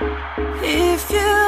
If you